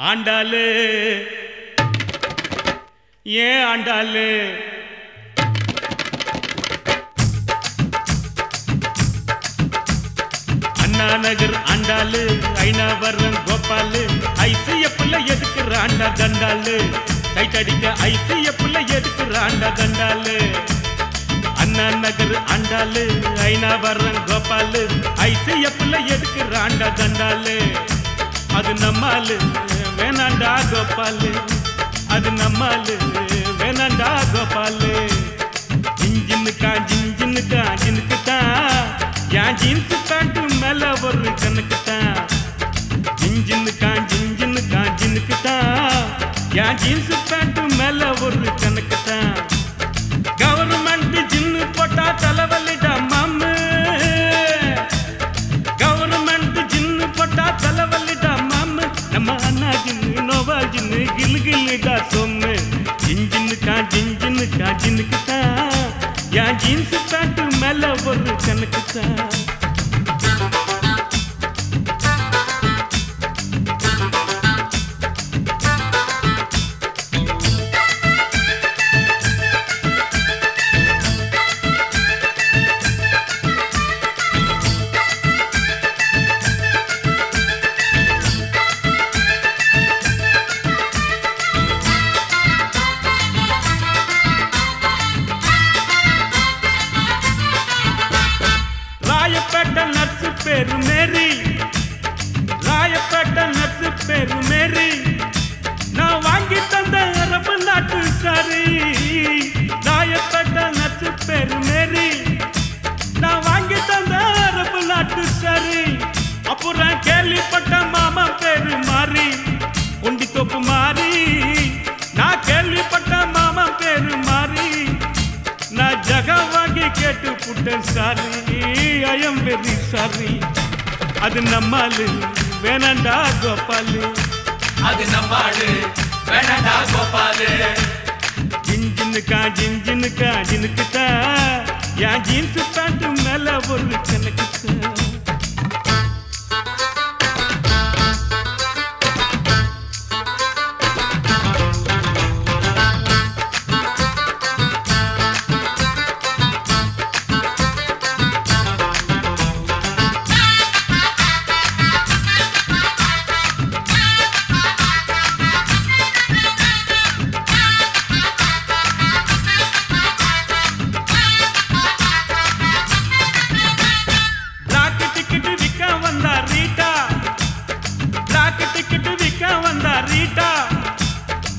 ஆண்டாளு. ஏன் ஆண்டாளு? அண்ணா நகர் ஆண்டாளு ஐநாவரம் கோபாலு ஐசிய பிள்ளை எதுக்கு ஆண்டா தண்டாளு? கைத்தடிக்க ஐசிய பிள்ளை எதுக்கு ஆண்டா தண்டாளு? அண்ணா நகர் ஆண்டாளு ஐநாவரம் கோபாலு ஐசிய பிள்ளை எதுக்கு ஆண்டா தண்டாளு? அது நம்மாலு வேணாண்டா கோபாலு அது நம்மாலு வேணாண்டா கோபாலு ஜிஞ்சினுக்கா ஜிஞ்சினுக்கா ஜினுக்கு தான் என் ஜீன்ஸ் பேண்ட் மேல ஒரு கணக்கு தான் ஜிஞ்சினுக்கா ஜிஞ்சினுக்கா ஜினுக்கு தான் என் ஜீன்ஸ் பேண்ட் மேல ஒரு கணக்கு தான் கவர்மெண்ட் ஜின்னு போட்டா தலைவலிடா. சொம்மு ஜிஞ்சினுக்கா ஜிஞ்சினுக்கா ஜினுக்கு தான் என் ஜீன்ஸ் பேண்ட் மேல ஒரு கணக்கு ராயப்பேட்டை நர்ஸு பேரு மேரி. ராயப்பேட்டை நர்ஸு பேரு மேரி. நான் வாங்கி தந்த அரபு நாட்டு சாரி ராயப்பேட்டை நர்ஸு பேரு மேரி. நான் வாங்கி தந்த அரபு நாட்டு சாரி அப்புறம் கேள்விப்பட்ட மாமா பேரு மாறி உண்டி தொப்பு மாறி நான் கேள்விப்பட்ட மாமா பேரு மாறி நான் ஜக வாங்கி கேட்டு புட்டேன் சாரி. Very sorry. அது நம்மாலு வேணாண்டா கோபாலு. அது நம்மாடு வேணடா கோபாலு. ஜிஞ்சினுக்கா ஜிஞ்சினுக்கா ஜினுக்குத்தா என் ஜீன்ஸ் பேண்ட் மேல ஒரு கணக்குத்தா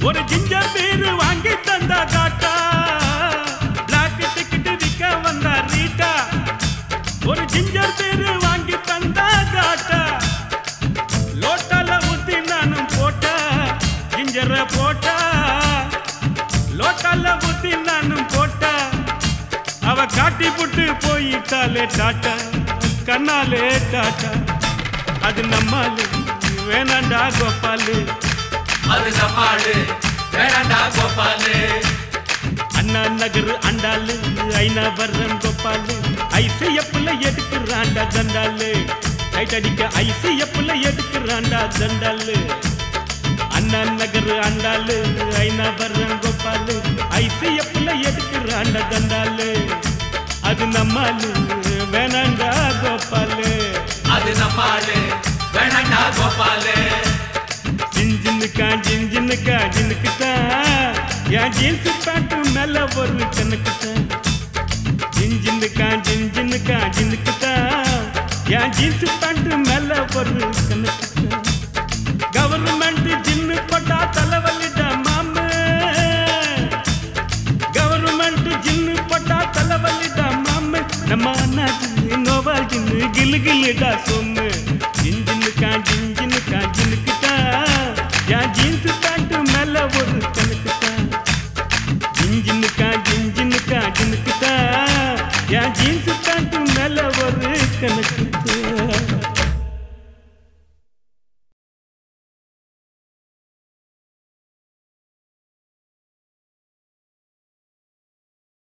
ஒரு ஜிஞ்சர் பீர் வாங்கி தந்தா காட்டா பிளாக் டிக்கெட் விற்க வந்தா ரீட்டா. ஒரு ஜிஞ்சர் பேரு வாங்கி தந்தா காட்டா லோட்டால ஊத்தி நானும் போட்டா. ஜிஞ்சரை போட்டா. லோட்டால ஊத்தி நானும் போட்டா. அவ காட்டி புட்டு போயிட்டாலே டாட்டா. கண்ணாலே டாட்டா. அது நம்மாலு வேணாண்டா கோபாலு. அது நம்மாடு வேணடா கோபாலு. அண்ணா நகர் அண்டாலு ஐநா வர்றன் கோபாலு. ஐசிஎஃப்ல எடுக்கிறாண்டா தண்டாலு டைட் அடிக்க ஐசிஎஃப்ல எடுக்கிறாண்டா தண்டாலு அண்ணா நகர் அண்டாலு ஐநா வர்றன் கோபாலு. ஐசிஎஃப்ல எடுக்கிறாண்டா தண்டாலு அது நம்மாலு வேணாண்டா கோபாலு. அது நம்மாடு வேணடா கோபாலு. ஜிஞ்சினுக்கா ஜிஞ்சினுக்கா ஜினுக்கு தான் என் ஜீன்ஸ் பேண்ட் மேல ஒரு கணக்கு தான் ஜிஞ்சினுக்கா ஜிஞ்சினுக்கா ஜினுக்கு தான் என் ஜீன்ஸ் பேண்ட் மேல ஒரு கணக்கு தான் கவர்மெண்ட் ஜின்னு போட்டா தலைவலிடா மாமு கவர்மெண்ட் ஜின்னு போட்டா தலைவலிடா மாமு நம்ம அண்ணா ஜின்னு நோவா ஜின்னு கிலு கிலுடா சொன்னு ஜிஞ்சினுக்கா ஜிஞ்சினுக்கா ஜினுக்குட்டா என் ஜீன்ஸ் பேண்ட் மேல ஒரு